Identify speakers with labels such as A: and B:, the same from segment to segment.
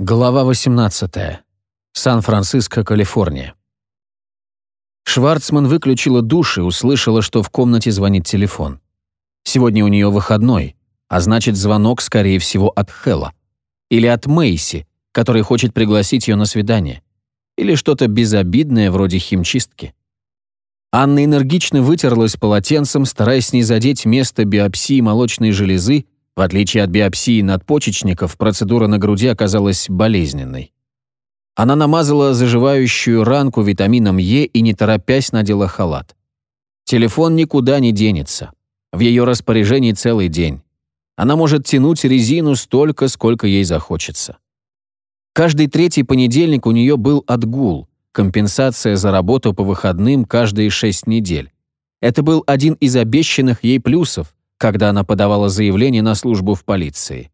A: Глава 18. Сан-Франциско, Калифорния. Шварцман выключила душ и услышала, что в комнате звонит телефон. Сегодня у нее выходной, а значит, звонок, скорее всего, от Хэлла. Или от Мэйси, который хочет пригласить ее на свидание. Или что-то безобидное, вроде химчистки. Анна энергично вытерлась полотенцем, стараясь не задеть место биопсии молочной железы, в отличие от биопсии надпочечников, процедура на груди оказалась болезненной. Она намазала заживающую ранку витамином Е и, не торопясь, надела халат. Телефон никуда не денется. В ее распоряжении целый день. Она может тянуть резину столько, сколько ей захочется. Каждый третий понедельник у нее был отгул, компенсация за работу по выходным каждые шесть недель. Это был один из обещанных ей плюсов, когда она подавала заявление на службу в полиции.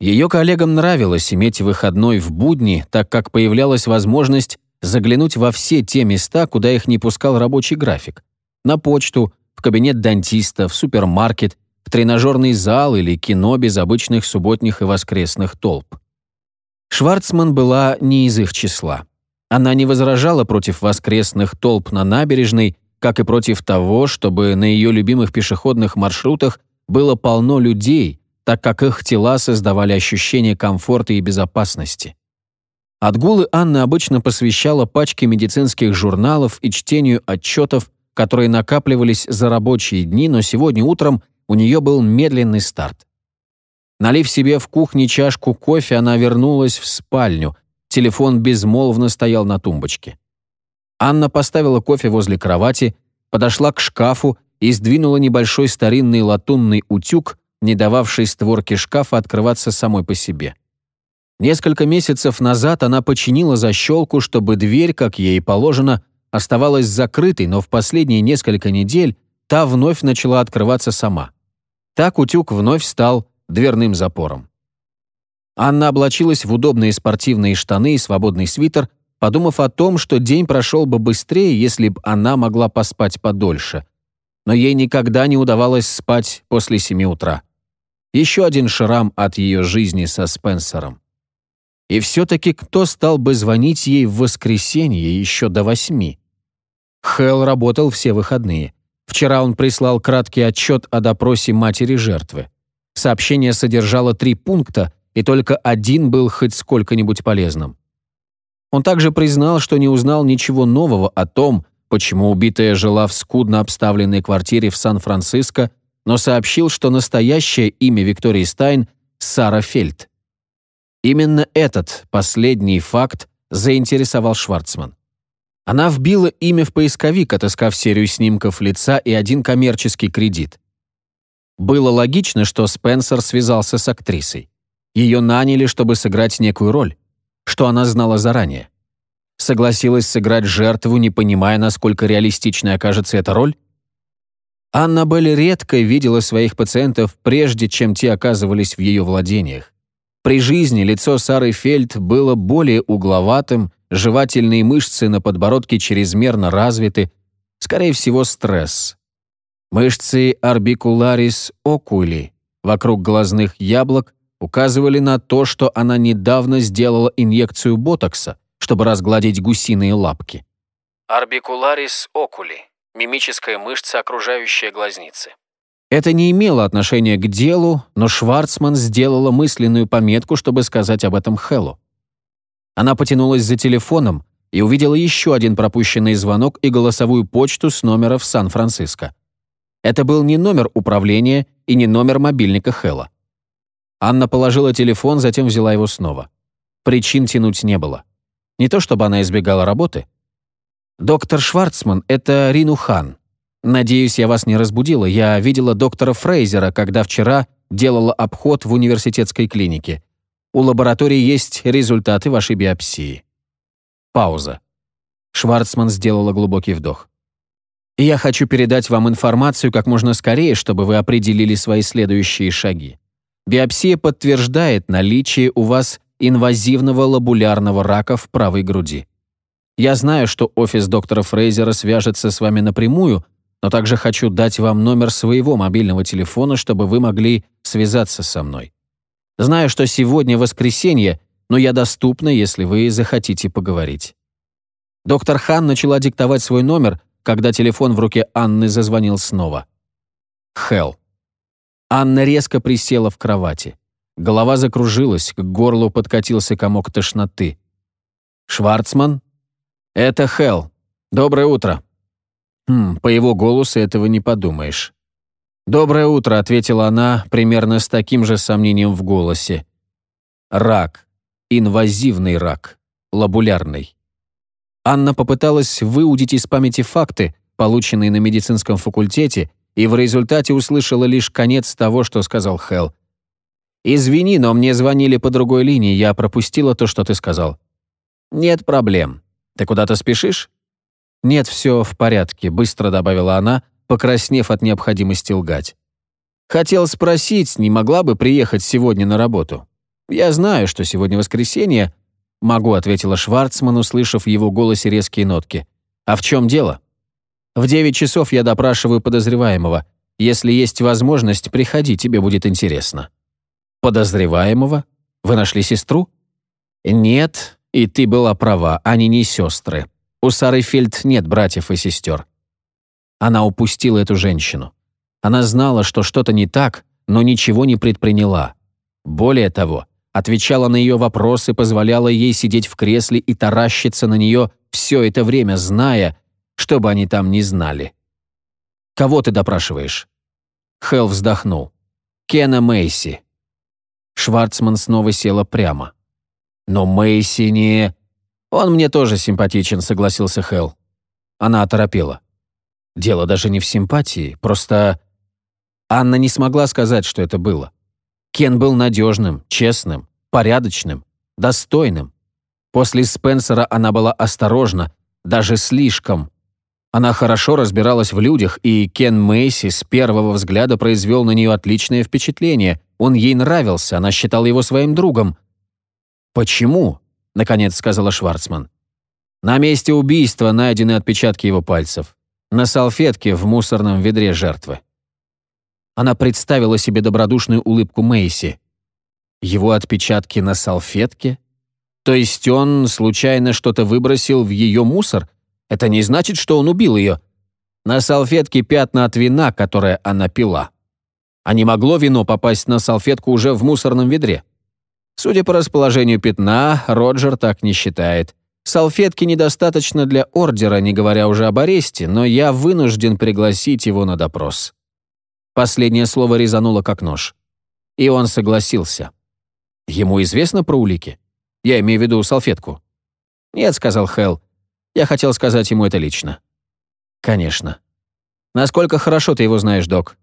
A: Ее коллегам нравилось иметь выходной в будни, так как появлялась возможность заглянуть во все те места, куда их не пускал рабочий график. На почту, в кабинет дантиста, в супермаркет, в тренажерный зал или кино без обычных субботних и воскресных толп. Шварцман была не из их числа. Она не возражала против воскресных толп на набережной как и против того, чтобы на ее любимых пешеходных маршрутах было полно людей, так как их тела создавали ощущение комфорта и безопасности. Отгулы Анна обычно посвящала пачке медицинских журналов и чтению отчетов, которые накапливались за рабочие дни, но сегодня утром у нее был медленный старт. Налив себе в кухне чашку кофе, она вернулась в спальню. Телефон безмолвно стоял на тумбочке. Анна поставила кофе возле кровати, подошла к шкафу и сдвинула небольшой старинный латунный утюг, не дававший створке шкафа открываться самой по себе. Несколько месяцев назад она починила защелку, чтобы дверь, как ей положено, оставалась закрытой, но в последние несколько недель та вновь начала открываться сама. Так утюг вновь стал дверным запором. Анна облачилась в удобные спортивные штаны и свободный свитер, подумав о том, что день прошел бы быстрее, если бы она могла поспать подольше. Но ей никогда не удавалось спать после семи утра. Еще один шрам от ее жизни со Спенсером. И все-таки кто стал бы звонить ей в воскресенье еще до восьми? Хелл работал все выходные. Вчера он прислал краткий отчет о допросе матери жертвы. Сообщение содержало три пункта, и только один был хоть сколько-нибудь полезным. Он также признал, что не узнал ничего нового о том, почему убитая жила в скудно обставленной квартире в Сан-Франциско, но сообщил, что настоящее имя Виктории Стайн – Сара Фельд. Именно этот последний факт заинтересовал Шварцман. Она вбила имя в поисковик, отыскав серию снимков лица и один коммерческий кредит. Было логично, что Спенсер связался с актрисой. Ее наняли, чтобы сыграть некую роль что она знала заранее. Согласилась сыграть жертву, не понимая, насколько реалистичной окажется эта роль? Аннабель редко видела своих пациентов, прежде чем те оказывались в ее владениях. При жизни лицо Сары Фельд было более угловатым, жевательные мышцы на подбородке чрезмерно развиты, скорее всего, стресс. Мышцы орбикуларис окули вокруг глазных яблок указывали на то, что она недавно сделала инъекцию ботокса, чтобы разгладить гусиные лапки. Орбикуларис окули – мимическая мышца, окружающая глазницы. Это не имело отношения к делу, но Шварцман сделала мысленную пометку, чтобы сказать об этом Хеллу. Она потянулась за телефоном и увидела еще один пропущенный звонок и голосовую почту с номера в Сан-Франциско. Это был не номер управления и не номер мобильника Хэлла. Анна положила телефон, затем взяла его снова. Причин тянуть не было. Не то чтобы она избегала работы. «Доктор Шварцман, это Рину Хан. Надеюсь, я вас не разбудила. Я видела доктора Фрейзера, когда вчера делала обход в университетской клинике. У лаборатории есть результаты вашей биопсии». Пауза. Шварцман сделала глубокий вдох. «Я хочу передать вам информацию как можно скорее, чтобы вы определили свои следующие шаги. Биопсия подтверждает наличие у вас инвазивного лобулярного рака в правой груди. Я знаю, что офис доктора Фрейзера свяжется с вами напрямую, но также хочу дать вам номер своего мобильного телефона, чтобы вы могли связаться со мной. Знаю, что сегодня воскресенье, но я доступна, если вы захотите поговорить». Доктор Хан начала диктовать свой номер, когда телефон в руке Анны зазвонил снова. Хелл. Анна резко присела в кровати. Голова закружилась, к горлу подкатился комок тошноты. «Шварцман?» «Это Хелл. Доброе утро». «Хм, по его голосу этого не подумаешь». «Доброе утро», — ответила она примерно с таким же сомнением в голосе. «Рак. Инвазивный рак. Лабулярный». Анна попыталась выудить из памяти факты, полученные на медицинском факультете, и в результате услышала лишь конец того, что сказал Хелл. «Извини, но мне звонили по другой линии, я пропустила то, что ты сказал». «Нет проблем. Ты куда-то спешишь?» «Нет, все в порядке», — быстро добавила она, покраснев от необходимости лгать. «Хотел спросить, не могла бы приехать сегодня на работу? Я знаю, что сегодня воскресенье, «Могу», — ответила Шварцман, услышав в его голосе резкие нотки. «А в чем дело?» «В девять часов я допрашиваю подозреваемого. Если есть возможность, приходи, тебе будет интересно». «Подозреваемого? Вы нашли сестру?» «Нет, и ты была права, они не сестры. У Сары Фельд нет братьев и сестер». Она упустила эту женщину. Она знала, что что-то не так, но ничего не предприняла. Более того, отвечала на ее вопросы, позволяла ей сидеть в кресле и таращиться на нее все это время, зная, что бы они там ни знали. «Кого ты допрашиваешь?» Хелл вздохнул. «Кена Мейси». Шварцман снова села прямо. «Но Мейси не...» «Он мне тоже симпатичен», — согласился Хелл. Она оторопела. Дело даже не в симпатии, просто... Анна не смогла сказать, что это было. Кен был надежным, честным, порядочным, достойным. После Спенсера она была осторожна, даже слишком. Она хорошо разбиралась в людях, и Кен Мейси с первого взгляда произвел на нее отличное впечатление. Он ей нравился, она считала его своим другом. «Почему?» — наконец сказала Шварцман. «На месте убийства найдены отпечатки его пальцев. На салфетке в мусорном ведре жертвы». Она представила себе добродушную улыбку Мэйси. Его отпечатки на салфетке? То есть он случайно что-то выбросил в ее мусор? Это не значит, что он убил ее. На салфетке пятна от вина, которое она пила. А не могло вино попасть на салфетку уже в мусорном ведре? Судя по расположению пятна, Роджер так не считает. Салфетки недостаточно для ордера, не говоря уже об аресте, но я вынужден пригласить его на допрос. Последнее слово резануло как нож. И он согласился. Ему известно про улики? Я имею в виду салфетку. Нет, сказал Хелл. Я хотел сказать ему это лично. Конечно. Насколько хорошо ты его знаешь, док?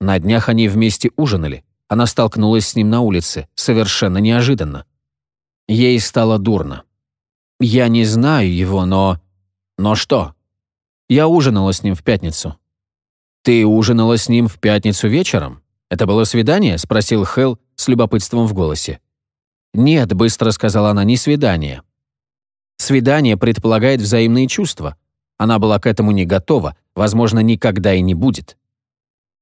A: На днях они вместе ужинали. Она столкнулась с ним на улице, совершенно неожиданно. Ей стало дурно. Я не знаю его, но... Но что? Я ужинала с ним в пятницу. «Ты ужинала с ним в пятницу вечером? Это было свидание?» — спросил Хелл с любопытством в голосе. «Нет», — быстро сказала она, — «не свидание». Свидание предполагает взаимные чувства. Она была к этому не готова, возможно, никогда и не будет.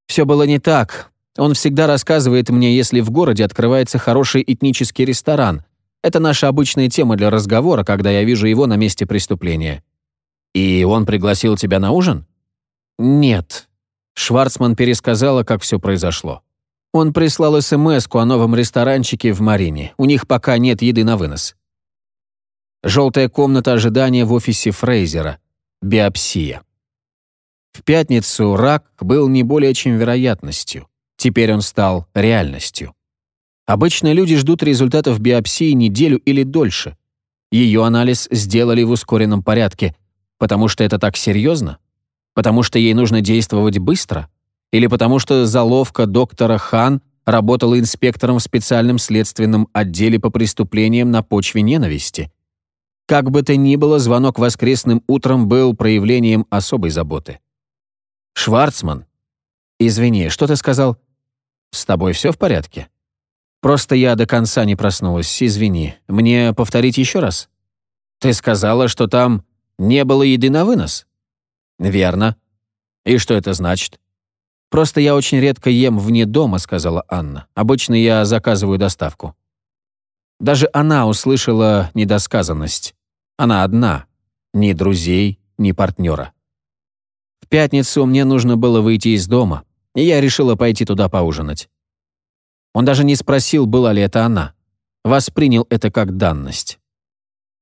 A: Все было не так. Он всегда рассказывает мне, если в городе открывается хороший этнический ресторан. Это наша обычная тема для разговора, когда я вижу его на месте преступления. И он пригласил тебя на ужин? Нет, Шварцман пересказала, как все произошло. Он прислал смс о новом ресторанчике в Марине. У них пока нет еды на вынос. Желтая комната ожидания в офисе Фрейзера. Биопсия. В пятницу рак был не более чем вероятностью. Теперь он стал реальностью. Обычно люди ждут результатов биопсии неделю или дольше. Ее анализ сделали в ускоренном порядке, потому что это так серьезно. Потому что ей нужно действовать быстро? Или потому что заловка доктора Хан работала инспектором в специальном следственном отделе по преступлениям на почве ненависти? Как бы то ни было, звонок воскресным утром был проявлением особой заботы. «Шварцман?» «Извини, что ты сказал?» «С тобой все в порядке?» «Просто я до конца не проснулась, извини. Мне повторить еще раз?» «Ты сказала, что там не было еды на вынос?» «Верно. И что это значит?» «Просто я очень редко ем вне дома», — сказала Анна. «Обычно я заказываю доставку». Даже она услышала недосказанность. Она одна. Ни друзей, ни партнера. В пятницу мне нужно было выйти из дома, и я решила пойти туда поужинать. Он даже не спросил, была ли это она. Воспринял это как данность.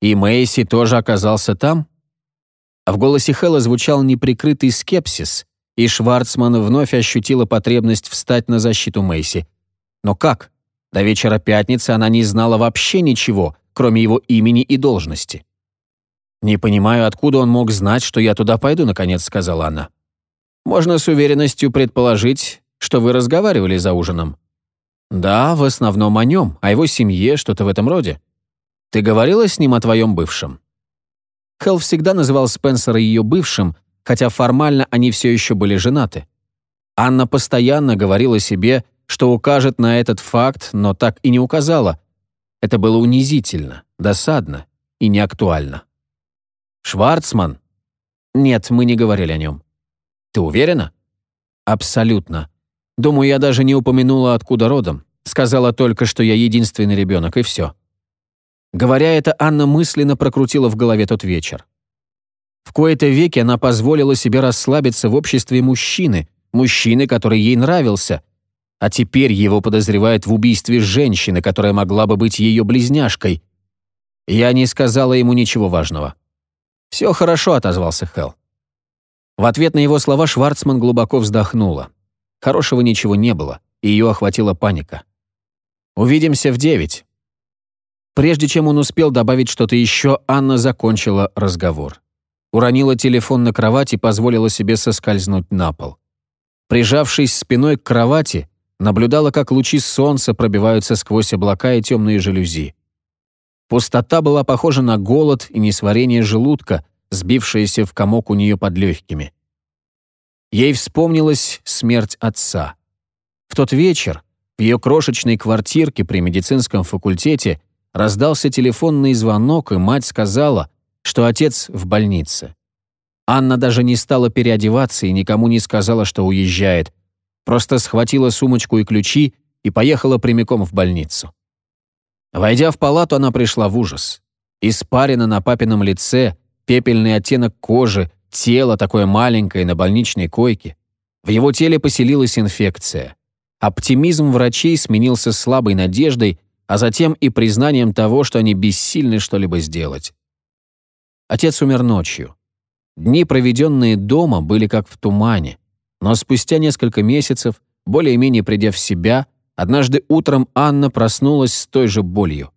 A: И Мэйси тоже оказался там? А в голосе Хэлла звучал неприкрытый скепсис, и Шварцман вновь ощутила потребность встать на защиту Мэйси. Но как? До вечера пятницы она не знала вообще ничего, кроме его имени и должности. «Не понимаю, откуда он мог знать, что я туда пойду», — наконец сказала она. «Можно с уверенностью предположить, что вы разговаривали за ужином». «Да, в основном о нем, о его семье, что-то в этом роде. Ты говорила с ним о твоем бывшем?» Хелл всегда называл Спенсера ее бывшим, хотя формально они все еще были женаты. Анна постоянно говорила себе, что укажет на этот факт, но так и не указала. Это было унизительно, досадно и неактуально. «Шварцман?» «Нет, мы не говорили о нем». «Ты уверена?» «Абсолютно. Думаю, я даже не упомянула, откуда родом. Сказала только, что я единственный ребенок, и все». Говоря это, Анна мысленно прокрутила в голове тот вечер. В кои-то веки она позволила себе расслабиться в обществе мужчины, мужчины, который ей нравился, а теперь его подозревают в убийстве женщины, которая могла бы быть ее близняшкой. Я не сказала ему ничего важного. «Все хорошо», — отозвался Хелл. В ответ на его слова Шварцман глубоко вздохнула. Хорошего ничего не было, и ее охватила паника. «Увидимся в девять». Прежде чем он успел добавить что-то еще, Анна закончила разговор. Уронила телефон на кровать и позволила себе соскользнуть на пол. Прижавшись спиной к кровати, наблюдала, как лучи солнца пробиваются сквозь облака и темные жалюзи. Пустота была похожа на голод и несварение желудка, сбившееся в комок у нее под легкими. Ей вспомнилась смерть отца. В тот вечер в ее крошечной квартирке при медицинском факультете раздался телефонный звонок, и мать сказала, что отец в больнице. Анна даже не стала переодеваться и никому не сказала, что уезжает, просто схватила сумочку и ключи и поехала прямиком в больницу. Войдя в палату, она пришла в ужас. Испарина на папином лице, пепельный оттенок кожи, тело такое маленькое на больничной койке. В его теле поселилась инфекция. Оптимизм врачей сменился слабой надеждой, а затем и признанием того, что они бессильны что-либо сделать. Отец умер ночью. Дни, проведенные дома, были как в тумане. Но спустя несколько месяцев, более-менее придя в себя, однажды утром Анна проснулась с той же болью.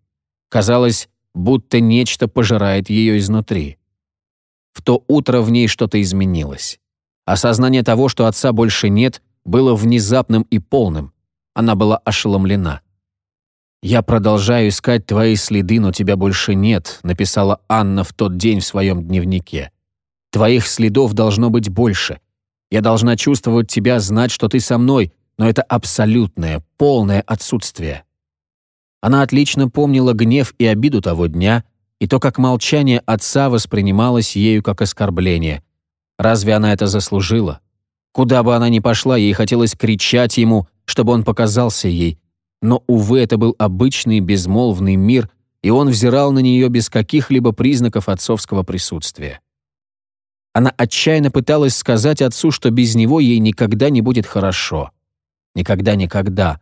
A: Казалось, будто нечто пожирает ее изнутри. В то утро в ней что-то изменилось. Осознание того, что отца больше нет, было внезапным и полным. Она была ошеломлена. «Я продолжаю искать твои следы, но тебя больше нет», написала Анна в тот день в своем дневнике. «Твоих следов должно быть больше. Я должна чувствовать тебя, знать, что ты со мной, но это абсолютное, полное отсутствие». Она отлично помнила гнев и обиду того дня, и то, как молчание отца воспринималось ею как оскорбление. Разве она это заслужила? Куда бы она ни пошла, ей хотелось кричать ему, чтобы он показался ей. Но, увы, это был обычный безмолвный мир, и он взирал на нее без каких-либо признаков отцовского присутствия. Она отчаянно пыталась сказать отцу, что без него ей никогда не будет хорошо. Никогда-никогда.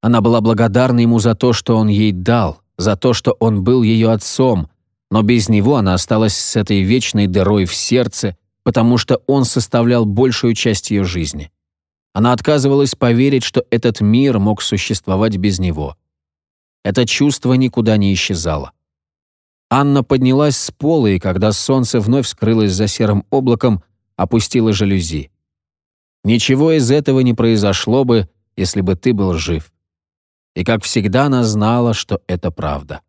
A: Она была благодарна ему за то, что он ей дал, за то, что он был ее отцом, но без него она осталась с этой вечной дырой в сердце, потому что он составлял большую часть ее жизни. Она отказывалась поверить, что этот мир мог существовать без него. Это чувство никуда не исчезало. Анна поднялась с пола, и когда солнце вновь скрылось за серым облаком, опустила жалюзи. Ничего из этого не произошло бы, если бы ты был жив. И, как всегда, она знала, что это правда.